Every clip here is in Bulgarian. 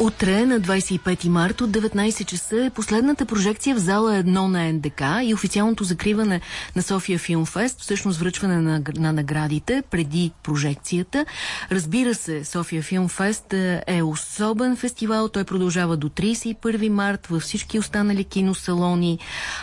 Утре на 25 март от 19 часа е последната прожекция в зала 1 на НДК и официалното закриване на София Филмфест, всъщност връчване на, на наградите преди прожекцията. Разбира се, София Филмфест е особен фестивал. Той продължава до 31 март във всички останали киносалони.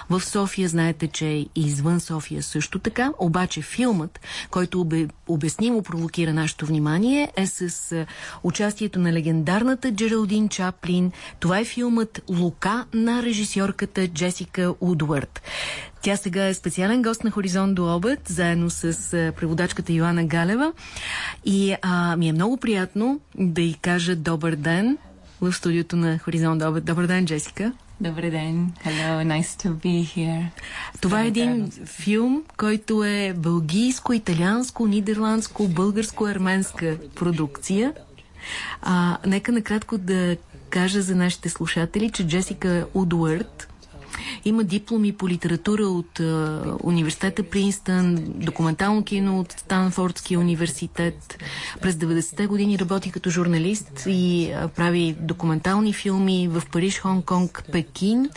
В София знаете, че е извън София също така. Обаче филмът, който обяснимо провокира нашето внимание, е с участието на легендарната Джерал Джералдин Чаплин. Това е филмът Лука на режисьорката Джесика Удвард. Тя сега е специален гост на Хоризонт до обед, заедно с преводачката Йоанна Галева. И а, ми е много приятно да й кажа добър ден в студиото на Хоризонт до обед. Добър ден, Джесика. Добър ден. Hello, nice to be here. Това е един филм, който е бългийско, италианско, нидерландско, българско-арменска продукция. А, нека накратко да кажа за нашите слушатели, че Джесика Удуард има дипломи по литература от а, университета Принстън, документално кино от Станфордския университет. През 90-те години работи като журналист и а, прави документални филми в Париж, Хонг-Конг, Пекин.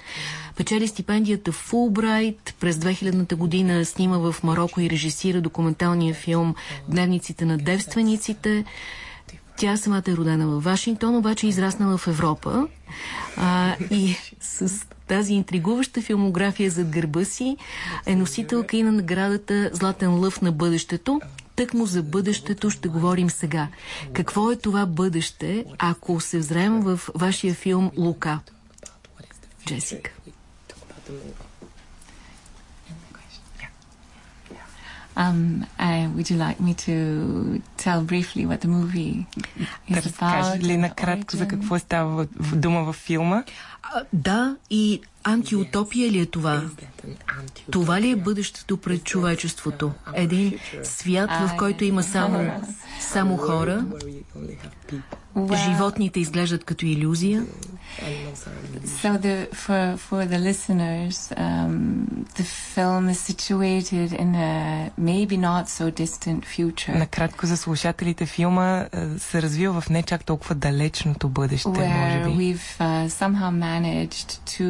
Печели стипендията Фулбрайт. През 2000-та година снима в Марокко и режисира документалния филм Дневниците на девствениците. Тя самата е родена в Вашингтон, обаче е израснала в Европа а, и с тази интригуваща филмография зад гърба си е носителка и на наградата Златен лъв на бъдещето. Тъкмо за бъдещето ще говорим сега. Какво е това бъдеще, ако се взрем в вашия филм Лука? Джесика. Um, uh, would you like me to tell briefly what the movie is да about? ли накратко за какво става в дума във филма? А, да, и антиутопия ли е това? Това ли е бъдещето пред човечеството? Един свят, в който има само, само хора? Животните изглеждат като иллюзия? So the, for, for the listeners, um, the film is situated in a maybe not so distant future. Накратко за слушателите филма се развива в не чак толкова далечното бъдеще, може би. we've uh, somehow managed to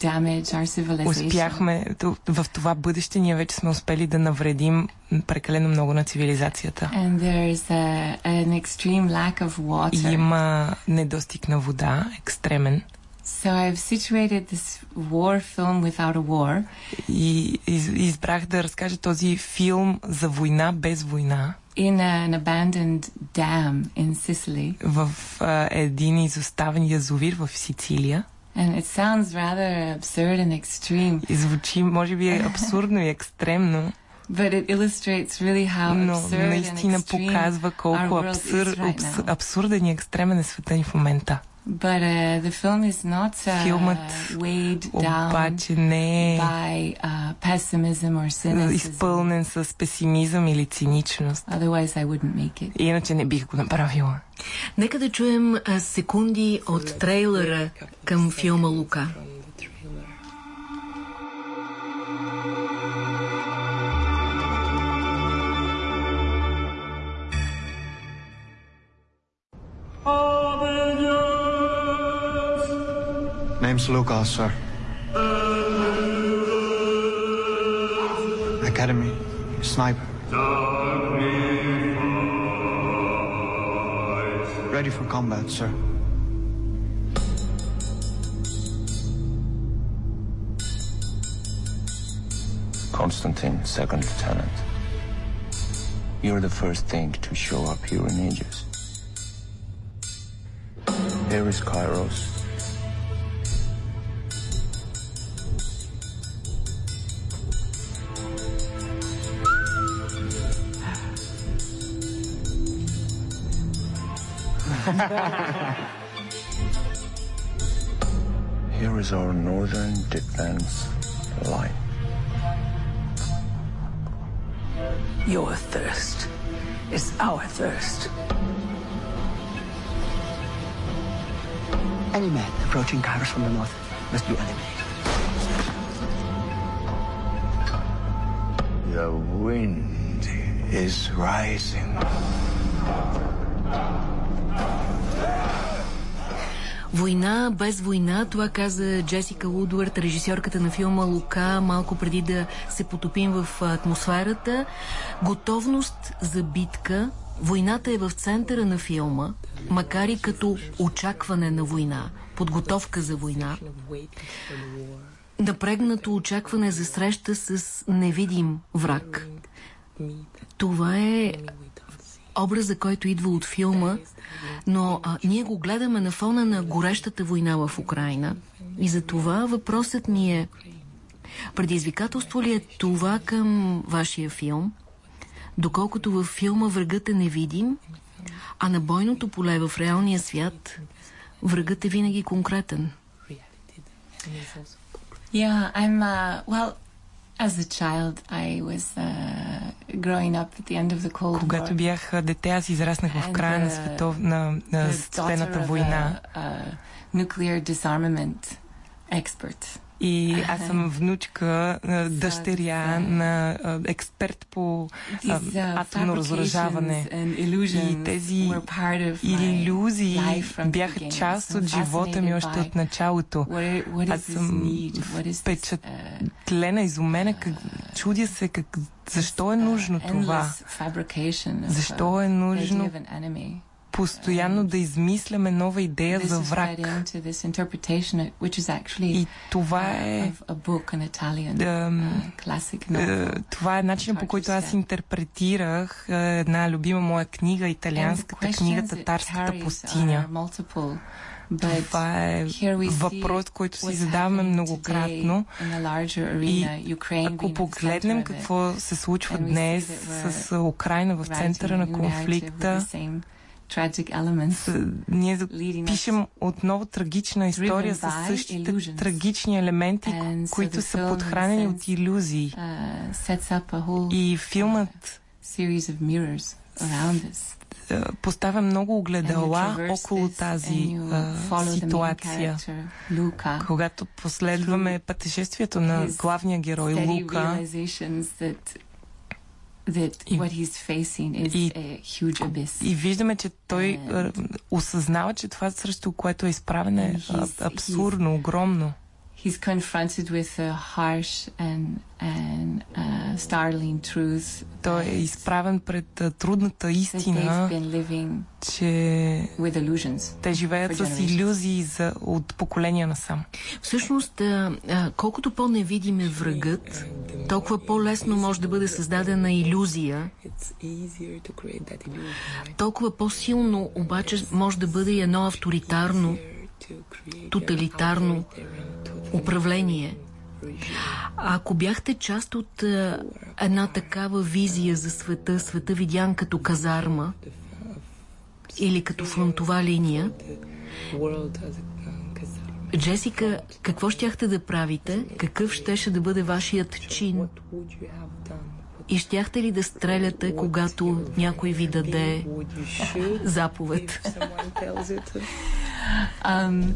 damage our civilization. Успяхме в това бъдеще ние вече сме успели да навредим прекалено много на цивилизацията. And there's a, an extreme lack of water. Има недостиг на вода, екстремен. So I've situated this war film without a war. И из, избрах да разкажа този филм за война без война. In an abandoned dam in Sicily. В uh, един изоставен язовир в Сицилия. And it sounds rather absurd and extreme. И звучи, може би, абсурдно и екстремно. But it illustrates really how Но наистина показва колко абсур, right абсурден и екстремен е света ни в момента. But uh, the film is not uh, Филмът weighed down обаче не е by uh, pessimism or cynicism. изпълнен с песимизъм или циничност. Otherwise I wouldn't make it. Иначе не бих го направила. Нека да чуем а, секунди от трейлера към филма Лука. Name's Lucas, sir. Academy, sniper. Ready for combat, sir. Constantine, second lieutenant. You're the first thing to show up here in ages. Here is Kairos. Here is our northern defense line. Your thirst is our thirst. Any man approaching Kairos from the north must be eliminated. The wind is rising. Война без война, това каза Джесика Удвард, режисьорката на филма Лука, малко преди да се потопим в атмосферата. Готовност за битка. Войната е в центъра на филма, макар и като очакване на война, подготовка за война. Напрегнато очакване за среща с невидим враг. Това е образа, който идва от филма, но а, ние го гледаме на фона на горещата война в Украина. И за това въпросът ми е, предизвикателство ли е това към вашия филм, доколкото във филма врагът е невидим, а на бойното поле в реалния свят врагът е винаги конкретен? Yeah, I'm, uh, well, As a child, I was uh, Когато бях дете, аз израснах в края на, светов, на, на Студената война. И аз съм внучка, дъщеря на експерт по атомно разоръжаване. И тези иллюзии бяха част от живота ми още от началото. Аз съм впечатлена, изумена, как, чудя се как, защо е нужно това. Защо е нужно постоянно да измисляме нова идея за враг. И това е това е начинът по който аз интерпретирах една любима моя книга, италианската книга Татарската пустиня. Това е въпрос, който си задаваме многократно. И ако погледнем какво се случва днес с Украина в центъра на конфликта, ние пишем отново трагична история с същите трагични елементи, които са подхранени от иллюзии. И филмът поставя много огледала около тази а, ситуация. Когато последваме пътешествието на главния герой Лука, that what he's facing is и, a huge abyss. И виждаме, че той And, осъзнава, че това срещу което е изправен е абсурдно, огромно. He's confronted with a harsh and, and uh, startling truth. Той е изправен пред трудната истина, че те живеят с иллюзии за, от поколения насам. Всъщност, колкото по-невидим е врагът, толкова по-лесно може да бъде създадена иллюзия. Толкова по-силно обаче може да бъде и едно авторитарно, тоталитарно управление. Ако бяхте част от а, една такава визия за света, света видян като казарма или като фронтова линия, Джесика, какво щяхте да правите? Какъв щеше да бъде вашият чин? И щяхте ли да стреляте, когато някой ви даде заповед? Um,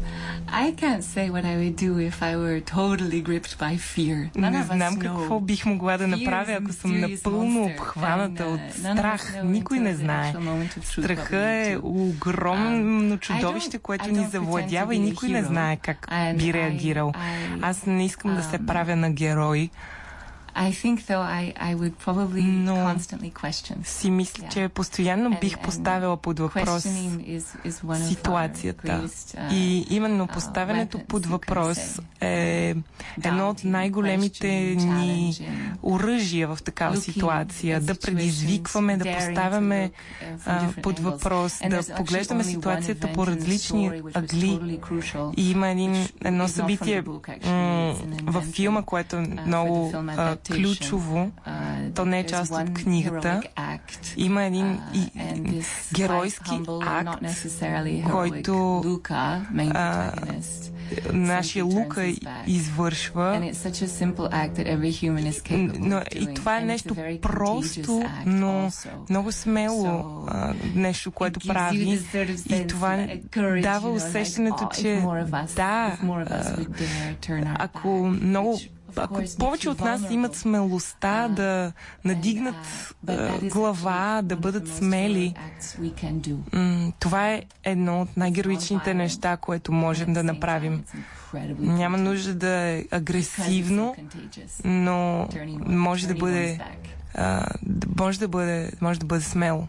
I can't say what I would do if I were totally gripped by fear. None Не знам какво бих могла да направя, ако съм напълно обхваната от страх. Никой не знае. Страха е огромно um, чудовище, което ни завладява и никой не знае как би реагирал. Аз не искам да се um, правя на герой. I think though I, I would probably Но constantly question. Си мисля, че постоянно бих поставила под въпрос is, is ситуацията. Greatest, uh, И именно поставянето под въпрос е едно от най-големите ни оръжия в такава ситуация. Да предизвикваме, да поставяме uh, под въпрос, да поглеждаме ситуацията по различни ъгли. И има един, едно събитие във филма, което е uh, много ключово. То не е част от книгата. Има един и, геройски акт, който а, нашия Лука извършва. Но и това е нещо просто, но много смело а, нещо, което прави. И това дава усещането, че да, ако много ако повече от нас имат смелостта да. надигнат глава, да бъдат смели, това е едно от най-героичните неща, което можем да направим. Няма нужда да е агресивно, но може да бъде може да бъде, може да бъде смело.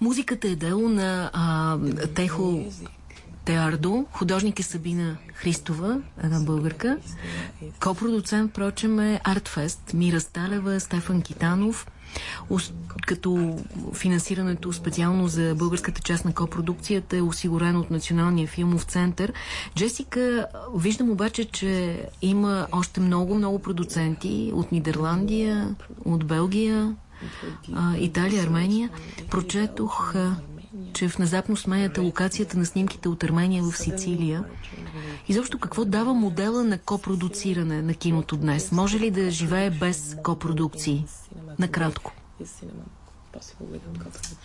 Музиката е дело на а, Техо Теардо, художник е Сабина Христова, една българка. Копродуцент, впрочем, е Артфест, Мира Сталева, Стефан Китанов, като финансирането специално за българската част на копродукцията е осигурено от Националния филмов център. Джесика, виждам обаче, че има още много-много продуценти от Нидерландия, от Белгия, Италия, Армения. Прочетох че внезапно сменяте локацията на снимките от Армения в Сицилия. Изобщо какво дава модела на копродуциране на киното днес? Може ли да живее без копродукции? Накратко.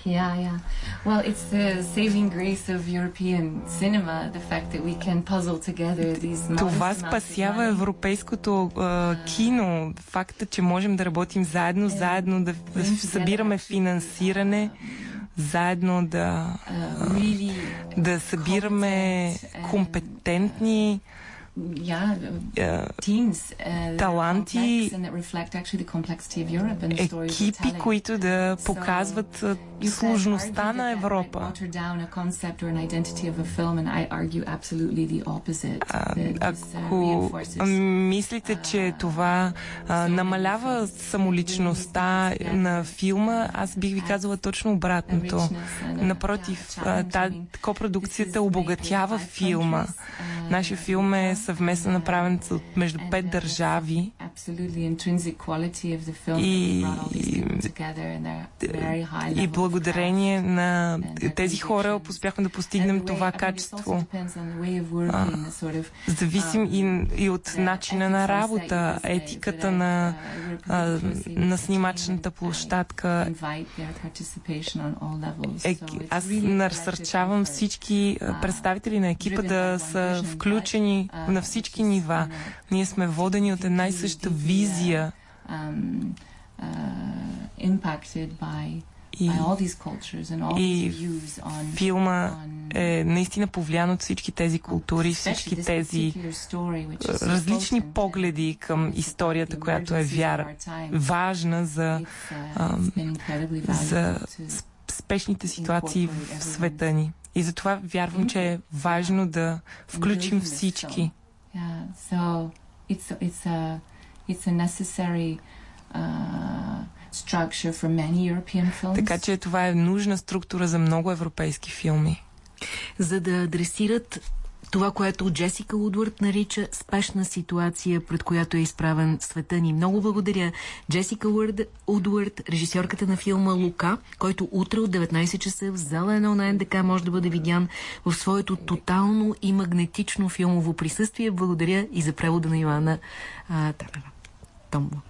Yeah, yeah. Well, it's the saving grace of European cinema, the fact that we can puzzle together these Това спасява европейското uh, кино, факта, че можем да работим заедно, заедно да събираме финансиране заедно да, да събираме компетентни yeah, uh, teams, uh, таланти, екипи, които да показват сложността на Европа. Ако мислите, че това намалява самоличността на филма, аз бих ви казала точно обратното. Напротив, копродукцията обогатява филма. Нашия филм е съвместно направен между пет държави. И, и благодарение на тези хора успяхме да постигнем това качество. А, зависим и, и от начина на работа, етиката на, а, на снимачната площадка. Е, аз насърчавам всички представители на екипа да са включени на всички нива. Ние сме водени от една и съща визия. И, и филма е наистина повлиян от всички тези култури, всички тези различни погледи към историята, която е вяра, важна за, за спешните ситуации в света ни. И затова вярвам, че е важно да включим всички. Така че това е нужна структура за много европейски филми. За да адресират това, което Джесика Удвард нарича спешна ситуация, пред която е изправен света ни. Много благодаря Джесика Удвард, режисьорката на филма Лука, който утре от 19 часа в зала 1 на НДК може да бъде видян в своето тотално и магнетично филмово присъствие. Благодаря и за превода на Йоанна tombe.